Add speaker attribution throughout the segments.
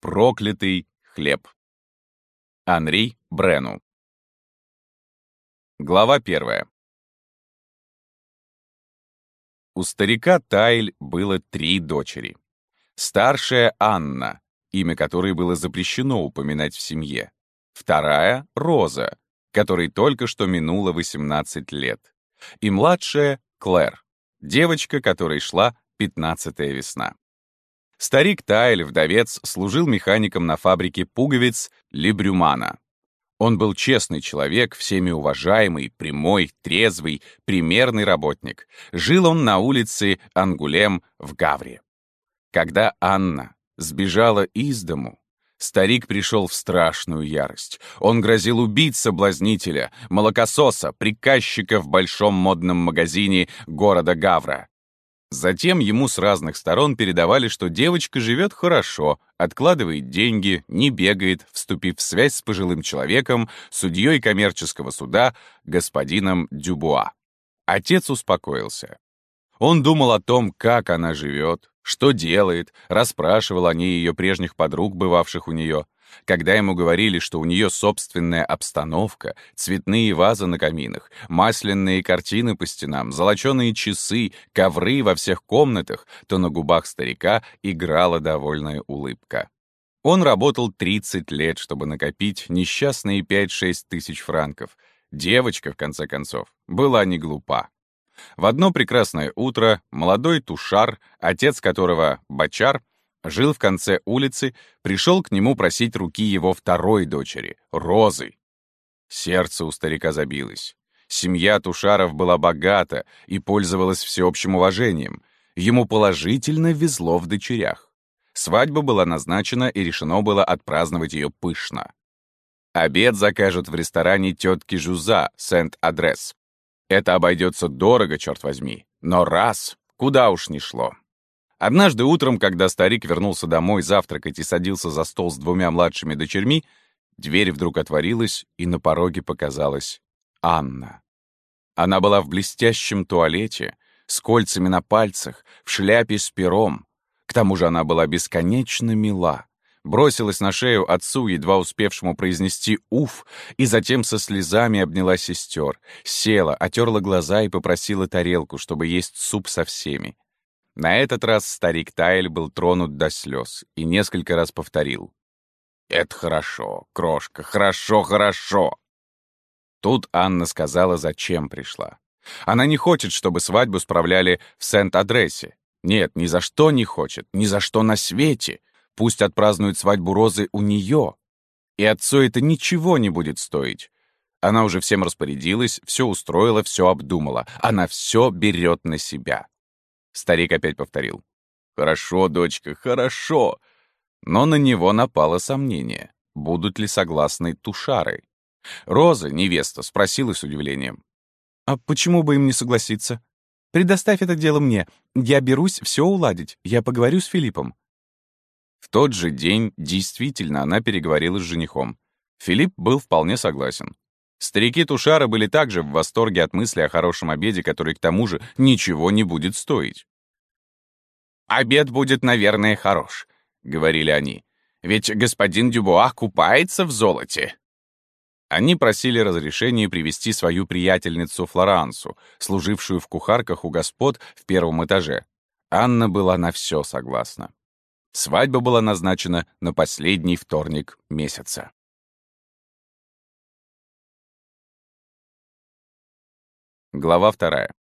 Speaker 1: Проклятый хлеб. Анри Брену. Глава первая. У старика Тайль было три дочери. Старшая Анна, имя которой было запрещено упоминать в семье. Вторая — Роза, которой только что минуло 18 лет. И младшая — Клэр, девочка, которой шла 15-я весна. Старик Тайль, вдовец, служил механиком на фабрике пуговиц Либрюмана. Он был честный человек, всеми уважаемый, прямой, трезвый, примерный работник. Жил он на улице Ангулем в Гавре. Когда Анна сбежала из дому, старик пришел в страшную ярость. Он грозил убить соблазнителя, молокососа, приказчика в большом модном магазине города Гавра. Затем ему с разных сторон передавали, что девочка живет хорошо, откладывает деньги, не бегает, вступив в связь с пожилым человеком, судьей коммерческого суда, господином Дюбуа. Отец успокоился. Он думал о том, как она живет, что делает, расспрашивал о ней ее прежних подруг, бывавших у нее. Когда ему говорили, что у нее собственная обстановка, цветные вазы на каминах, масляные картины по стенам, золоченые часы, ковры во всех комнатах, то на губах старика играла довольная улыбка. Он работал 30 лет, чтобы накопить несчастные 5-6 тысяч франков. Девочка, в конце концов, была не глупа. В одно прекрасное утро молодой тушар, отец которого — бачар, жил в конце улицы, пришел к нему просить руки его второй дочери, Розы. Сердце у старика забилось. Семья Тушаров была богата и пользовалась всеобщим уважением. Ему положительно везло в дочерях. Свадьба была назначена, и решено было отпраздновать ее пышно. Обед закажут в ресторане тетки Жуза, Сент-Адрес. Это обойдется дорого, черт возьми, но раз, куда уж не шло. Однажды утром, когда старик вернулся домой завтракать и садился за стол с двумя младшими дочерьми, дверь вдруг отворилась, и на пороге показалась Анна. Она была в блестящем туалете, с кольцами на пальцах, в шляпе с пером. К тому же она была бесконечно мила. Бросилась на шею отцу, едва успевшему произнести «уф», и затем со слезами обняла сестер, села, отерла глаза и попросила тарелку, чтобы есть суп со всеми. На этот раз старик Тайль был тронут до слез и несколько раз повторил. «Это хорошо, крошка, хорошо, хорошо!» Тут Анна сказала, зачем пришла. Она не хочет, чтобы свадьбу справляли в Сент-Адресе. Нет, ни за что не хочет, ни за что на свете. Пусть отпразднует свадьбу Розы у нее. И отцу это ничего не будет стоить. Она уже всем распорядилась, все устроила, все обдумала. Она все берет на себя. Старик опять повторил. «Хорошо, дочка, хорошо!» Но на него напало сомнение, будут ли согласны тушары. Роза, невеста, спросила с удивлением. «А почему бы им не согласиться? Предоставь это дело мне. Я берусь все уладить. Я поговорю с Филиппом». В тот же день действительно она переговорила с женихом. Филипп был вполне согласен. Старики Тушара были также в восторге от мысли о хорошем обеде, который к тому же ничего не будет стоить. «Обед будет, наверное, хорош», — говорили они. «Ведь господин Дюбуа купается в золоте». Они просили разрешения привести свою приятельницу Флорансу, служившую в кухарках у господ в первом этаже. Анна была на все согласна. Свадьба была назначена на последний вторник месяца. Глава вторая.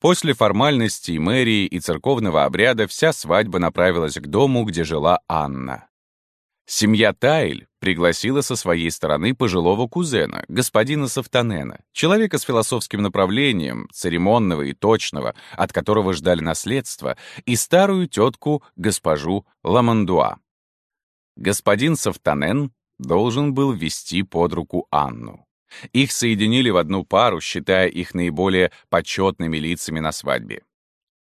Speaker 1: После формальностей мэрии и церковного обряда вся свадьба направилась к дому, где жила Анна. Семья Тайль пригласила со своей стороны пожилого кузена, господина Сафтанена, человека с философским направлением, церемонного и точного, от которого ждали наследства, и старую тетку, госпожу Ламандуа. Господин Сафтанен должен был вести под руку Анну. Их соединили в одну пару, считая их наиболее почетными лицами на свадьбе.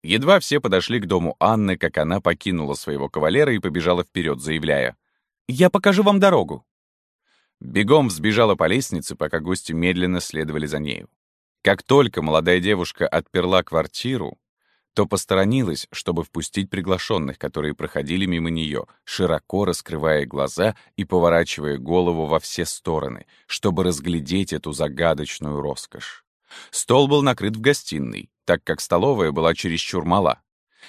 Speaker 1: Едва все подошли к дому Анны, как она покинула своего кавалера и побежала вперед, заявляя «Я покажу вам дорогу». Бегом взбежала по лестнице, пока гости медленно следовали за нею. Как только молодая девушка отперла квартиру, то посторонилась, чтобы впустить приглашенных, которые проходили мимо нее, широко раскрывая глаза и поворачивая голову во все стороны, чтобы разглядеть эту загадочную роскошь. Стол был накрыт в гостиной, так как столовая была чересчур мала.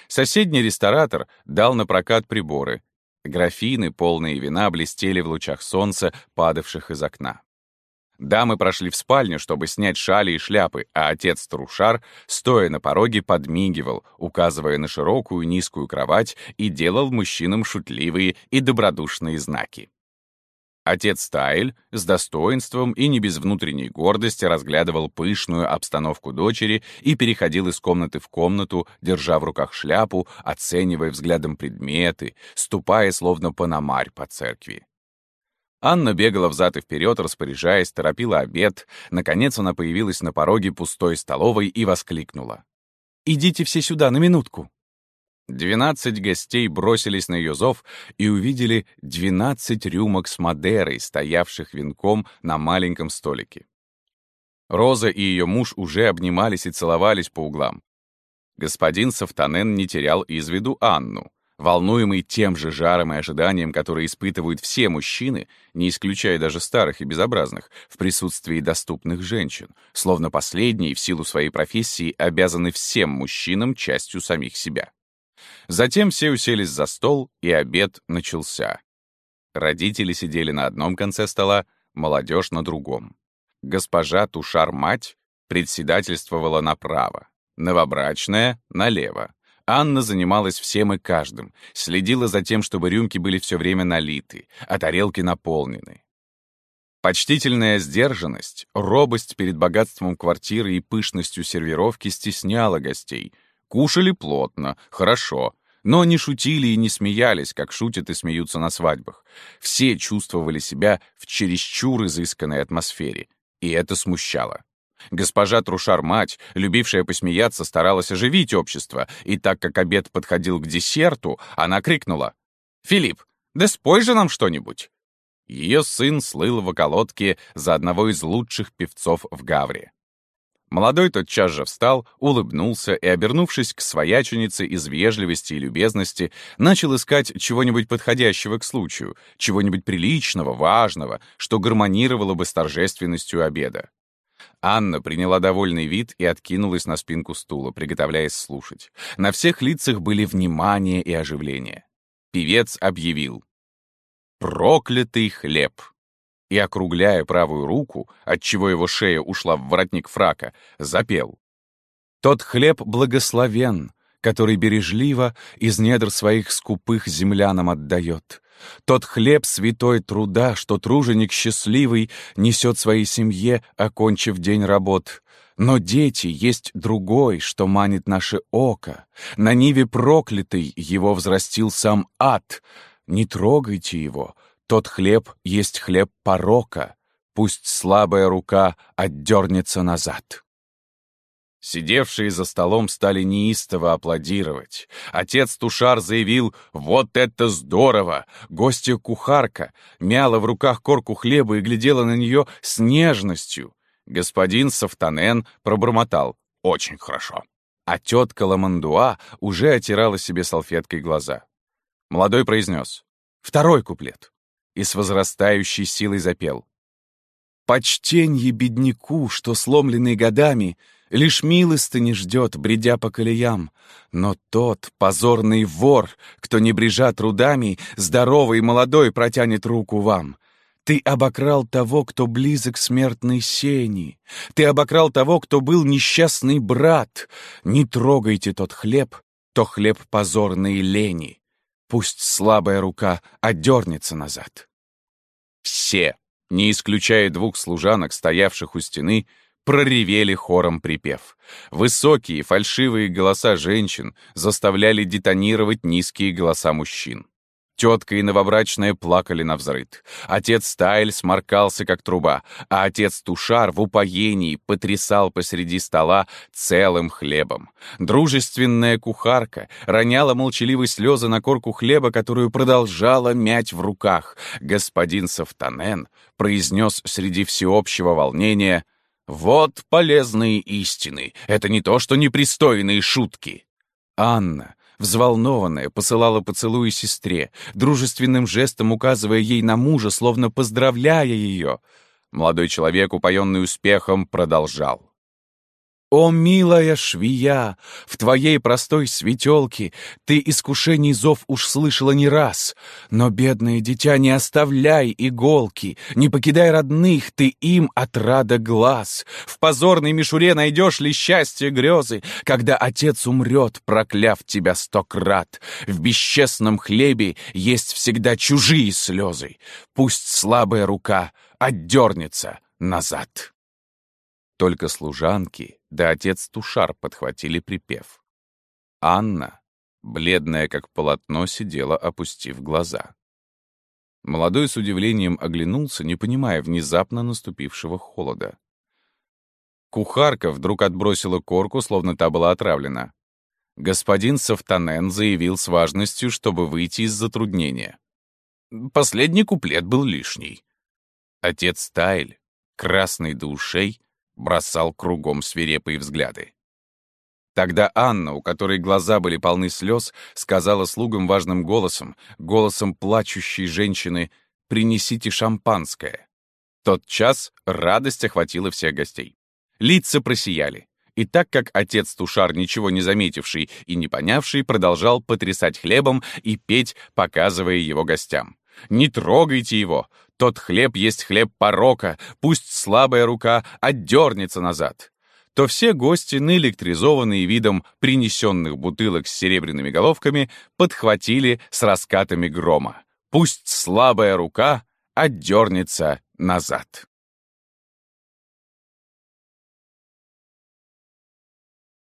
Speaker 1: Соседний ресторатор дал на прокат приборы. Графины, полные вина, блестели в лучах солнца, падавших из окна. Дамы прошли в спальню, чтобы снять шали и шляпы, а отец Трушар, стоя на пороге, подмигивал, указывая на широкую низкую кровать и делал мужчинам шутливые и добродушные знаки. Отец Тайль с достоинством и не без внутренней гордости разглядывал пышную обстановку дочери и переходил из комнаты в комнату, держа в руках шляпу, оценивая взглядом предметы, ступая словно панамарь по церкви. Анна бегала взад и вперед, распоряжаясь, торопила обед. Наконец она появилась на пороге пустой столовой и воскликнула. «Идите все сюда, на минутку!» Двенадцать гостей бросились на ее зов и увидели двенадцать рюмок с Мадерой, стоявших венком на маленьком столике. Роза и ее муж уже обнимались и целовались по углам. Господин Сафтанен не терял из виду Анну. Волнуемый тем же жаром и ожиданием, которые испытывают все мужчины, не исключая даже старых и безобразных, в присутствии доступных женщин, словно последние в силу своей профессии обязаны всем мужчинам частью самих себя. Затем все уселись за стол, и обед начался. Родители сидели на одном конце стола, молодежь на другом. Госпожа Тушар-мать председательствовала направо, новобрачная — налево. Анна занималась всем и каждым, следила за тем, чтобы рюмки были все время налиты, а тарелки наполнены. Почтительная сдержанность, робость перед богатством квартиры и пышностью сервировки стесняла гостей, Кушали плотно, хорошо, но не шутили и не смеялись, как шутят и смеются на свадьбах. Все чувствовали себя в чересчур изысканной атмосфере, и это смущало. Госпожа Трушар-мать, любившая посмеяться, старалась оживить общество, и так как обед подходил к десерту, она крикнула «Филипп, да спой же нам что-нибудь!» Ее сын слыл в околотке за одного из лучших певцов в Гавре. Молодой тотчас же встал, улыбнулся и, обернувшись к свояченице из вежливости и любезности, начал искать чего-нибудь подходящего к случаю, чего-нибудь приличного, важного, что гармонировало бы с торжественностью обеда. Анна приняла довольный вид и откинулась на спинку стула, приготовляясь слушать. На всех лицах были внимание и оживление. Певец объявил «Проклятый хлеб!» и, округляя правую руку, отчего его шея ушла в воротник фрака, запел. «Тот хлеб благословен, который бережливо из недр своих скупых землянам отдает. Тот хлеб святой труда, что труженик счастливый несет своей семье, окончив день работ. Но дети есть другой, что манит наше око. На ниве проклятый его взрастил сам ад. Не трогайте его, тот хлеб есть хлеб порока, пусть слабая рука отдернется назад. Сидевшие за столом стали неистово аплодировать. Отец Тушар заявил «Вот это здорово!» Гостья кухарка мяла в руках корку хлеба и глядела на нее с нежностью. Господин Сафтанен пробормотал «Очень хорошо». А тетка Ламандуа уже отирала себе салфеткой глаза. Молодой произнес «Второй куплет» и с возрастающей силой запел. «Почтенье бедняку, что сломленный годами, Лишь милостыни ждет, бредя по колеям. Но тот позорный вор, кто, не брежа трудами, Здоровый и молодой протянет руку вам. Ты обокрал того, кто близок смертной сени. Ты обокрал того, кто был несчастный брат. Не трогайте тот хлеб, то хлеб позорной лени. Пусть слабая рука отдернется назад. Все, не исключая двух служанок, стоявших у стены, проревели хором припев. Высокие, фальшивые голоса женщин заставляли детонировать низкие голоса мужчин. Тетка и новобрачная плакали на взрыд. Отец Тайль сморкался, как труба, а отец Тушар в упоении потрясал посреди стола целым хлебом. Дружественная кухарка роняла молчаливые слезы на корку хлеба, которую продолжала мять в руках. Господин Сафтанен произнес среди всеобщего волнения «Вот полезные истины, это не то, что непристойные шутки». Анна, взволнованная, посылала поцелуи сестре, дружественным жестом указывая ей на мужа, словно поздравляя ее. Молодой человек, упоенный успехом, продолжал. О, милая швея, в твоей простой светелке Ты искушений зов уж слышала не раз. Но, бедное дитя, не оставляй иголки, Не покидай родных ты им отрада глаз. В позорной мишуре найдешь ли счастье грезы, Когда отец умрет, прокляв тебя сто крат? В бесчестном хлебе есть всегда чужие слезы. Пусть слабая рука отдернется назад. Только служанки да отец Тушар подхватили припев. Анна, бледная как полотно, сидела, опустив глаза. Молодой с удивлением оглянулся, не понимая внезапно наступившего холода. Кухарка вдруг отбросила корку, словно та была отравлена. Господин Софтанен заявил с важностью, чтобы выйти из затруднения. Последний куплет был лишний. Отец Тайль, красный до ушей, бросал кругом свирепые взгляды. Тогда Анна, у которой глаза были полны слез, сказала слугам важным голосом, голосом плачущей женщины, «Принесите шампанское». Тот час радость охватила всех гостей. Лица просияли. И так как отец Тушар, ничего не заметивший и не понявший, продолжал потрясать хлебом и петь, показывая его гостям. «Не трогайте его! Тот хлеб есть хлеб порока, пусть слабая рука отдернется назад!» то все гости, наэлектризованные видом принесенных бутылок с серебряными головками, подхватили с раскатами грома. «Пусть слабая рука отдернется назад!»